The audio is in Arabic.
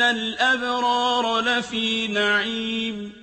إِنَّ الْأَبْرَارَ لَفِي نَعِيمٍ